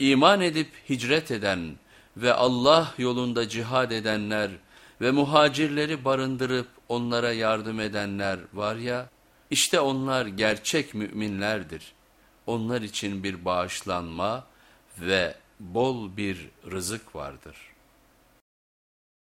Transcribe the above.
İman edip hicret eden ve Allah yolunda cihad edenler ve muhacirleri barındırıp onlara yardım edenler var ya, işte onlar gerçek müminlerdir. Onlar için bir bağışlanma ve bol bir rızık vardır.''